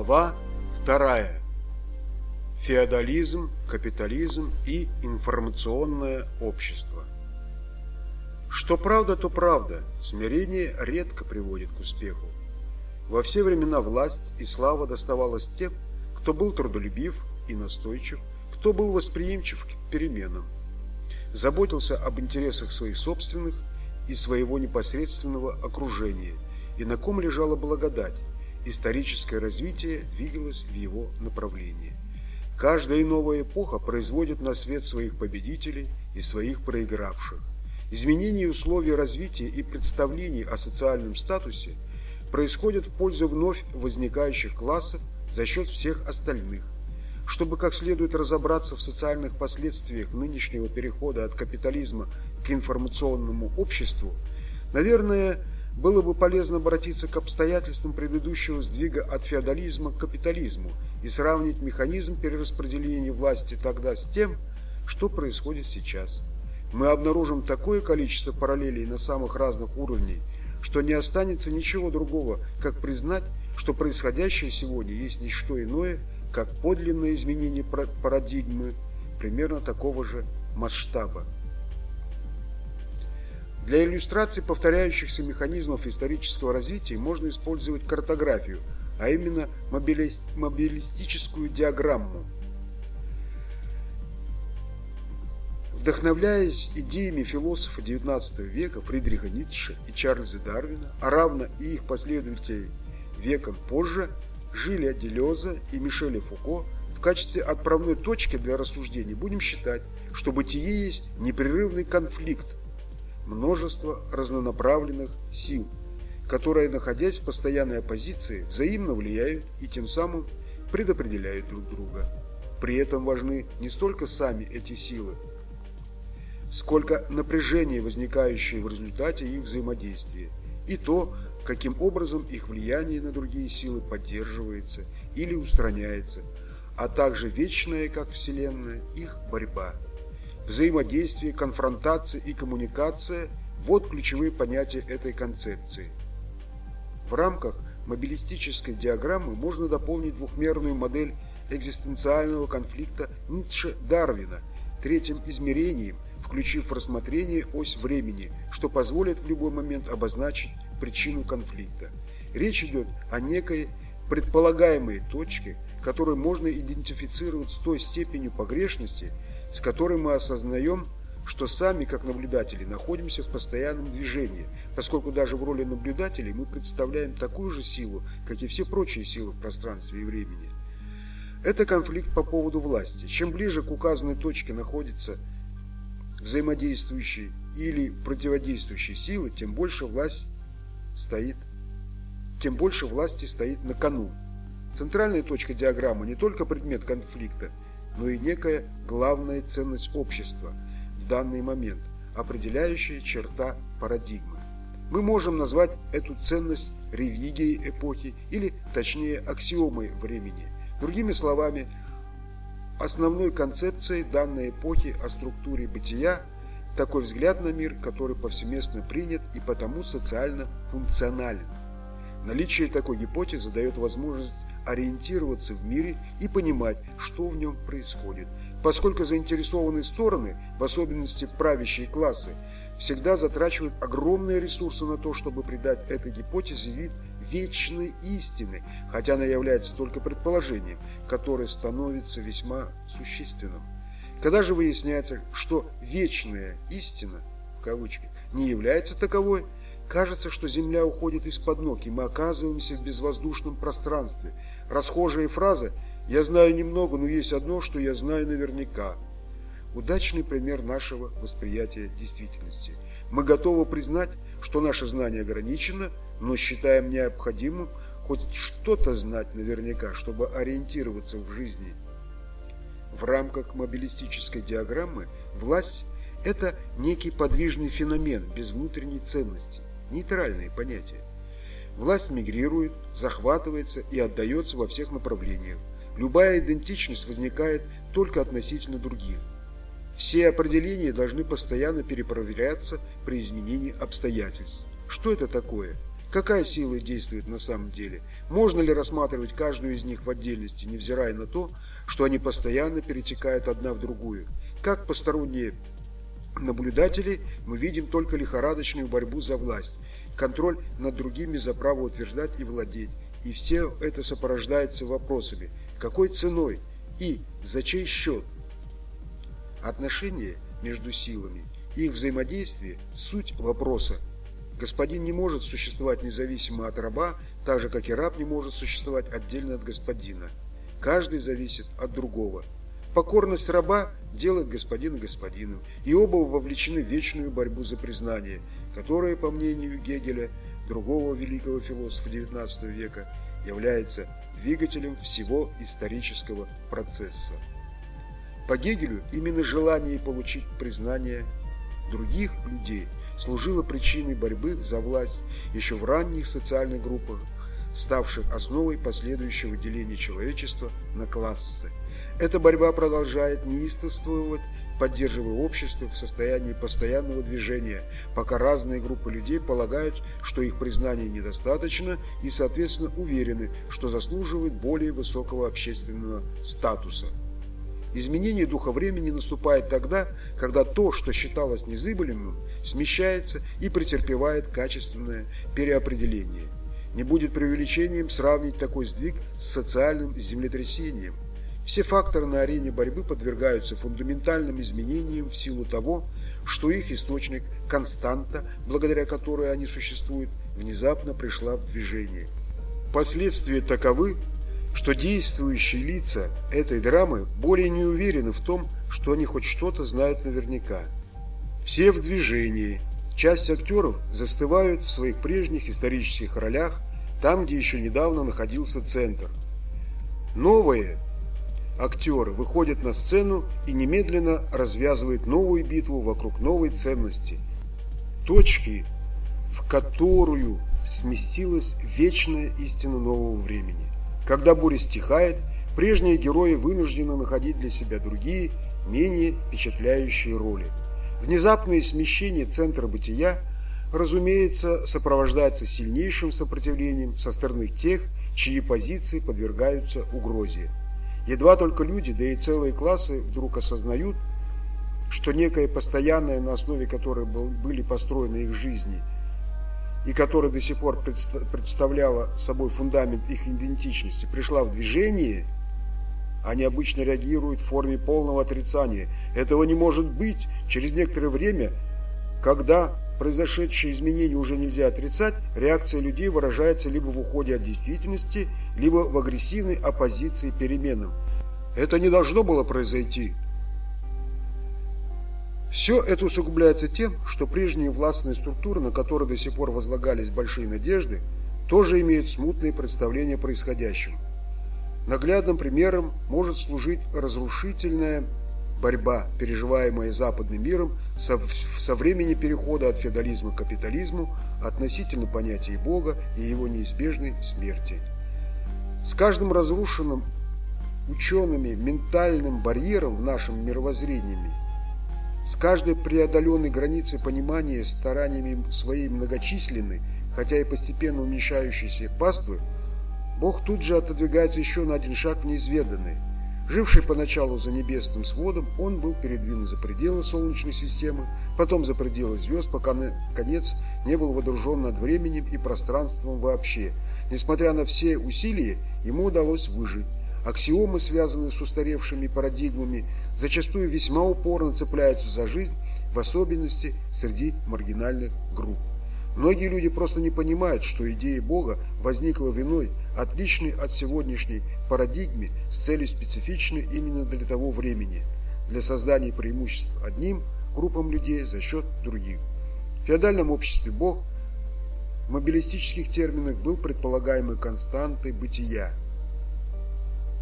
Глава вторая. Феодализм, капитализм и информационное общество. Что правда, то правда. Смирение редко приводит к успеху. Во все времена власть и слава доставалась тем, кто был трудолюбив и настойчив, кто был восприимчив к переменам, заботился об интересах своих собственных и своего непосредственного окружения, и на ком лежала благодать, историческое развитие двигалось в его направлении. Каждая новая эпоха производит на свет своих победителей и своих проигравших. Изменение условий развития и представлений о социальном статусе происходит в пользу вновь возникающих классов за счет всех остальных. Чтобы как следует разобраться в социальных последствиях нынешнего перехода от капитализма к информационному обществу, наверное, было бы полезно обратиться к обстоятельствам предыдущего сдвига от феодализма к капитализму и сравнить механизм перераспределения власти тогда с тем, что происходит сейчас. Мы обнаружим такое количество параллелей на самых разных уровнях, что не останется ничего другого, как признать, что происходящее сегодня есть не что иное, как подлинное изменение парадигмы примерно такого же масштаба. Для иллюстрации повторяющихся механизмов исторического развития можно использовать картографию, а именно мобилистическую диаграмму. Вдохновляясь идеями философа XIX века Фридриха Ницше и Чарльза Дарвина, а равно и их последователей веком позже, Жиля Делеза и Мишеля Фуко, в качестве отправной точки для рассуждений будем считать, что бытие есть непрерывный конфликт множество разнонаправленных сил, которые, находясь в постоянной оппозиции, взаимно влияют и тем самым предопределяют друг друга. При этом важны не столько сами эти силы, сколько напряжение, возникающее в результате их взаимодействия, и то, каким образом их влияние на другие силы поддерживается или устраняется, а также вечная, как Вселенная, их борьба взаимодействие, конфронтация и коммуникация – вот ключевые понятия этой концепции. В рамках мобилистической диаграммы можно дополнить двухмерную модель экзистенциального конфликта Ницше-Дарвина третьим измерением, включив в рассмотрение ось времени, что позволит в любой момент обозначить причину конфликта. Речь идет о некой предполагаемой точке, которую можно идентифицировать с той степенью погрешности, с которой мы осознаем, что сами, как наблюдатели, находимся в постоянном движении, поскольку даже в роли наблюдателей мы представляем такую же силу, как и все прочие силы в пространстве и времени. Это конфликт по поводу власти. Чем ближе к указанной точке находится взаимодействующие или противодействующие силы, тем больше власть стоит, тем больше власти стоит на кону. Центральная точка диаграммы не только предмет конфликта, но и некая главная ценность общества в данный момент, определяющая черта парадигмы. Мы можем назвать эту ценность религией эпохи или, точнее, аксиомой времени. Другими словами, основной концепцией данной эпохи о структуре бытия такой взгляд на мир, который повсеместно принят и потому социально функционален. Наличие такой гипотезы дает возможность ориентироваться в мире и понимать, что в нем происходит, поскольку заинтересованные стороны, в особенности правящие классы, всегда затрачивают огромные ресурсы на то, чтобы придать этой гипотезе вид вечной истины, хотя она является только предположением, которое становится весьма существенным. Когда же выясняется, что вечная истина, в кавычках, не является таковой, кажется, что Земля уходит из-под ног, и мы оказываемся в безвоздушном пространстве – Расхожая фраза «Я знаю немного, но есть одно, что я знаю наверняка». Удачный пример нашего восприятия действительности. Мы готовы признать, что наше знание ограничено, но считаем необходимым хоть что-то знать наверняка, чтобы ориентироваться в жизни. В рамках мобилистической диаграммы власть – это некий подвижный феномен без внутренней ценности, нейтральное понятие. Власть мигрирует, захватывается и отдается во всех направлениях. Любая идентичность возникает только относительно других. Все определения должны постоянно перепроверяться при изменении обстоятельств. Что это такое? Какая сила действует на самом деле? Можно ли рассматривать каждую из них в отдельности, невзирая на то, что они постоянно перетекают одна в другую? Как посторонние наблюдатели мы видим только лихорадочную борьбу за власть, контроль над другими за право утверждать и владеть. И все это сопровождается вопросами, какой ценой и за чей счет. Отношения между силами, их взаимодействие – суть вопроса. Господин не может существовать независимо от раба, так же, как и раб не может существовать отдельно от господина. Каждый зависит от другого. Покорность раба делает господина господином, и оба вовлечены в вечную борьбу за признание, которая, по мнению Гегеля, другого великого философа XIX века, является двигателем всего исторического процесса. По Гегелю именно желание получить признание других людей служило причиной борьбы за власть еще в ранних социальных группах, ставших основой последующего деления человечества на классы. Эта борьба продолжает неистовствовать, поддерживая общество в состоянии постоянного движения, пока разные группы людей полагают, что их признания недостаточно и, соответственно, уверены, что заслуживают более высокого общественного статуса. Изменение духа времени наступает тогда, когда то, что считалось незыблемым, смещается и претерпевает качественное переопределение. Не будет преувеличением сравнить такой сдвиг с социальным землетрясением – все факторы на арене борьбы подвергаются фундаментальным изменениям в силу того, что их источник, константа, благодаря которой они существуют, внезапно пришла в движение. Последствия таковы, что действующие лица этой драмы более не уверены в том, что они хоть что-то знают наверняка. Все в движении. Часть актеров застывают в своих прежних исторических ролях, там, где еще недавно находился центр. Новые актеры выходят на сцену и немедленно развязывают новую битву вокруг новой ценности, точки, в которую сместилась вечная истина нового времени. Когда буря стихает, прежние герои вынуждены находить для себя другие, менее впечатляющие роли. Внезапное смещение центра бытия, разумеется, сопровождается сильнейшим сопротивлением со стороны тех, чьи позиции подвергаются угрозе. Едва только люди, да и целые классы вдруг осознают, что некое постоянное, на основе которой были построены их жизни, и которая до сих пор представляла собой фундамент их идентичности, пришла в движение, они обычно реагируют в форме полного отрицания. Этого не может быть. Через некоторое время, когда произошедшие изменения уже нельзя отрицать, реакция людей выражается либо в уходе от действительности, либо в агрессивной оппозиции переменам. Это не должно было произойти. Все это усугубляется тем, что прежние властные структуры, на которые до сих пор возлагались большие надежды, тоже имеют смутные представления о происходящем. Наглядным примером может служить разрушительная борьба, переживаемая западным миром со, со времени перехода от феодализма к капитализму относительно понятия Бога и его неизбежной смерти. С каждым разрушенным учеными ментальным барьером в нашем мировоззрении, с каждой преодоленной границей понимания стараниями своей многочисленной, хотя и постепенно уменьшающейся паствы, Бог тут же отодвигается еще на один шаг в неизведанное – Живший поначалу за небесным сводом, он был передвинут за пределы Солнечной системы, потом за пределы звезд, пока, наконец, не был водружен над временем и пространством вообще. Несмотря на все усилия, ему удалось выжить. Аксиомы, связанные с устаревшими парадигмами, зачастую весьма упорно цепляются за жизнь, в особенности среди маргинальных групп. Многие люди просто не понимают, что идея Бога возникла виной, отличной от сегодняшней парадигмы с целью специфичной именно для того времени, для создания преимуществ одним группам людей за счет других. В феодальном обществе Бог в мобилистических терминах был предполагаемой константой бытия,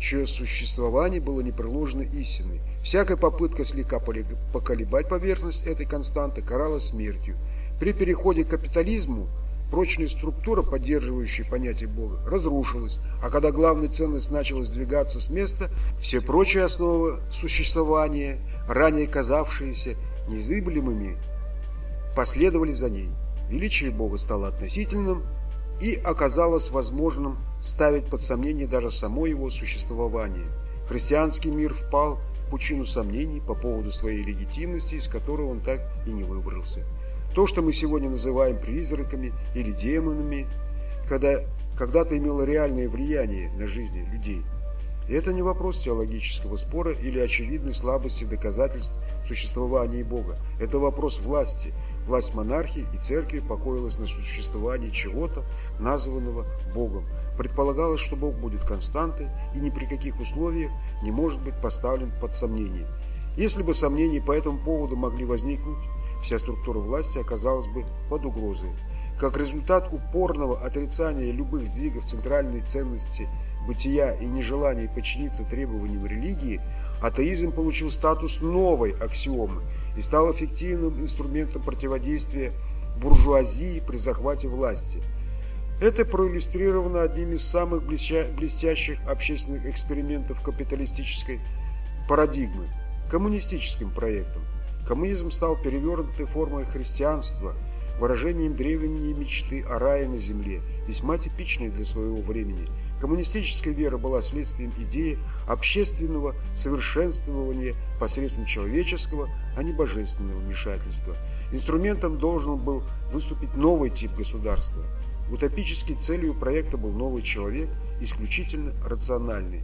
чье существование было непреложно истиной. Всякая попытка слегка поколебать поверхность этой константы каралась смертью – при переходе к капитализму прочная структура, поддерживающая понятие Бога, разрушилась, а когда главная ценность начала сдвигаться с места, все прочие основы существования, ранее казавшиеся незыблемыми, последовали за ней. Величие Бога стало относительным, и оказалось возможным ставить под сомнение даже само его существование. Христианский мир впал в пучину сомнений по поводу своей легитимности, из которой он так и не выбрался. То, что мы сегодня называем призраками или демонами, когда когда-то имело реальное влияние на жизни людей. И это не вопрос теологического спора или очевидной слабости доказательств существования Бога. Это вопрос власти. Власть монархии и церкви покоилась на существовании чего-то, названного Богом. Предполагалось, что Бог будет константой и ни при каких условиях не может быть поставлен под сомнение. Если бы сомнения по этому поводу могли возникнуть, вся структура власти оказалась бы под угрозой. Как результат упорного отрицания любых сдвигов центральной ценности бытия и нежелания подчиниться требованиям религии, атеизм получил статус новой аксиомы и стал эффективным инструментом противодействия буржуазии при захвате власти. Это проиллюстрировано одним из самых блестящих общественных экспериментов капиталистической парадигмы – коммунистическим проектом. Коммунизм стал перевернутой формой христианства – выражением древней мечты о рае на земле, весьма типичной для своего времени. Коммунистическая вера была следствием идеи общественного совершенствования посредством человеческого, а не божественного вмешательства. Инструментом должен был выступить новый тип государства. Утопической целью проекта был новый человек, исключительно рациональный.